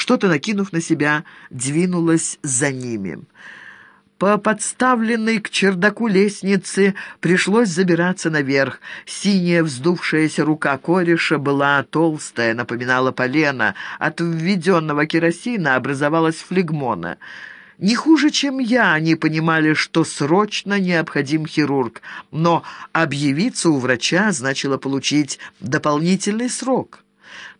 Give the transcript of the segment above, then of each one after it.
что-то накинув на себя, двинулась за ними. По подставленной к чердаку лестнице пришлось забираться наверх. Синяя вздувшаяся рука кореша была толстая, напоминала полено. От введенного керосина образовалась флегмона. Не хуже, чем я, они понимали, что срочно необходим хирург, но объявиться у врача значило получить дополнительный срок.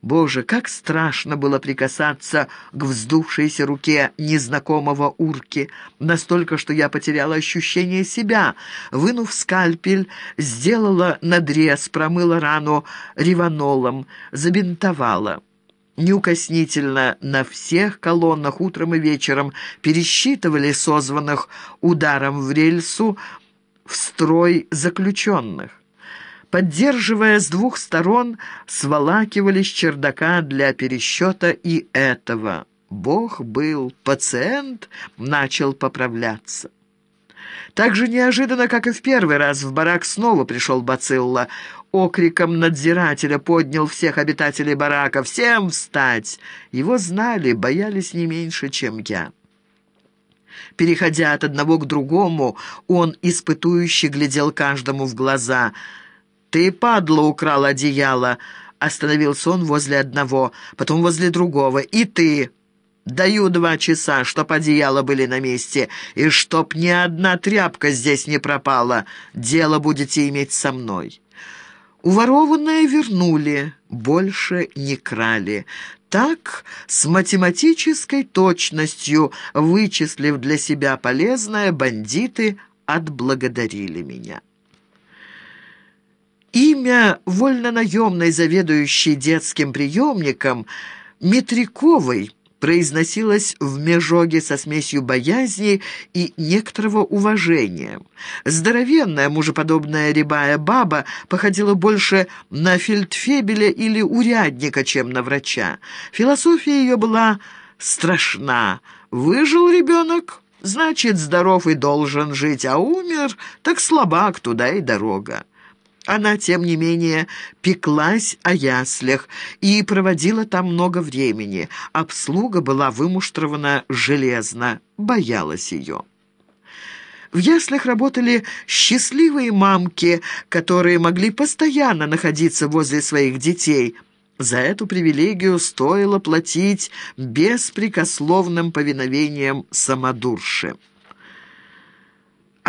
Боже, как страшно было прикасаться к вздувшейся руке незнакомого урки, настолько, что я потеряла ощущение себя. Вынув скальпель, сделала надрез, промыла рану риванолом, забинтовала. Неукоснительно на всех колоннах утром и вечером пересчитывали созванных ударом в рельсу в строй заключенных поддерживая с двух сторон, сволакивали с чердака для пересчета и этого. Бог был, пациент начал поправляться. Так же неожиданно, как и в первый раз, в барак снова пришел Бацилла. Окриком надзирателя поднял всех обитателей барака. «Всем встать!» Его знали, боялись не меньше, чем я. Переходя от одного к другому, он испытующе глядел каждому в глаза – «Ты, падла, украл одеяло!» Остановился он возле одного, потом возле другого. «И ты!» «Даю два часа, чтоб одеяла были на месте, и чтоб ни одна тряпка здесь не пропала. Дело будете иметь со мной». Уворованное вернули, больше не крали. Так, с математической точностью, вычислив для себя полезное, бандиты отблагодарили меня. Имя вольнонаемной заведующей детским приемником Метряковой произносилось в межоге со смесью боязни и некоторого уважения. Здоровенная, мужеподобная рябая баба походила больше на фельдфебеля или урядника, чем на врача. Философия ее была страшна. «Выжил ребенок?» Значит, здоров и должен жить, а умер, так слабак, туда и дорога. Она, тем не менее, пеклась о яслях и проводила там много времени. Обслуга была вымуштрована железно, боялась ее. В яслях работали счастливые мамки, которые могли постоянно находиться возле своих детей. За эту привилегию стоило платить беспрекословным повиновением самодурши.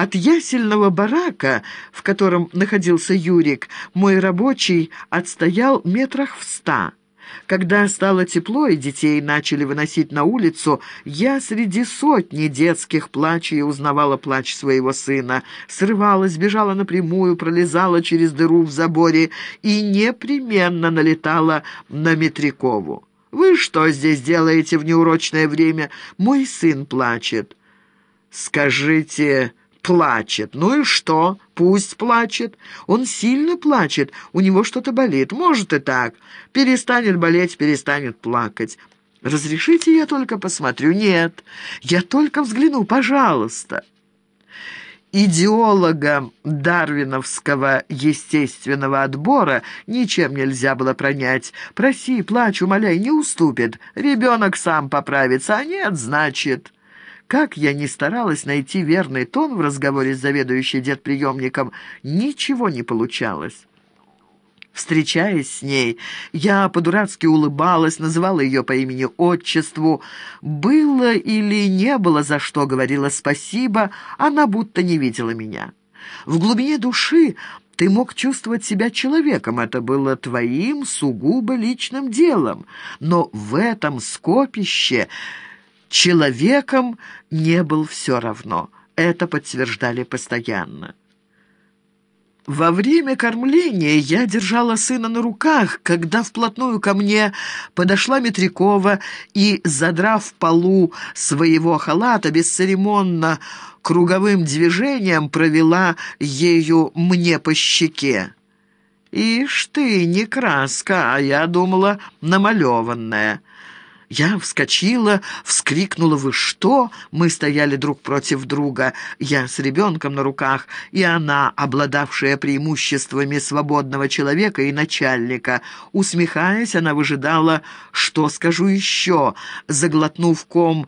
От ясельного барака, в котором находился Юрик, мой рабочий отстоял метрах в ста. Когда стало тепло и детей начали выносить на улицу, я среди сотни детских плачей узнавала плач своего сына, срывалась, бежала напрямую, пролезала через дыру в заборе и непременно налетала на Метрякову. «Вы что здесь делаете в неурочное время? Мой сын плачет». «Скажите...» плачет. Ну и что? Пусть плачет. Он сильно плачет, у него что-то болит. Может и так. Перестанет болеть, перестанет плакать. Разрешите я только посмотрю? Нет, я только взгляну, пожалуйста. Идеолога дарвиновского естественного отбора ничем нельзя было пронять. Проси, плачь, умоляй, не уступит. Ребенок сам поправится, а нет, значит... Как я ни старалась найти верный тон в разговоре с заведующей детприемником, ничего не получалось. Встречаясь с ней, я по-дурацки улыбалась, называла ее по имени-отчеству. Было или не было за что, говорила спасибо, она будто не видела меня. В глубине души ты мог чувствовать себя человеком, это было твоим сугубо личным делом. Но в этом скопище человеком не был все равно. Это подтверждали постоянно. Во время кормления я держала сына на руках, когда вплотную ко мне подошла Метрякова и, задрав полу своего халата, бесцеремонно круговым движением провела ею мне по щеке. «Ишь ты, не краска, а я думала, намалеванная». Я вскочила, вскрикнула «Вы что?». Мы стояли друг против друга. Я с ребенком на руках, и она, обладавшая преимуществами свободного человека и начальника. Усмехаясь, она выжидала, что скажу еще. Заглотнув ком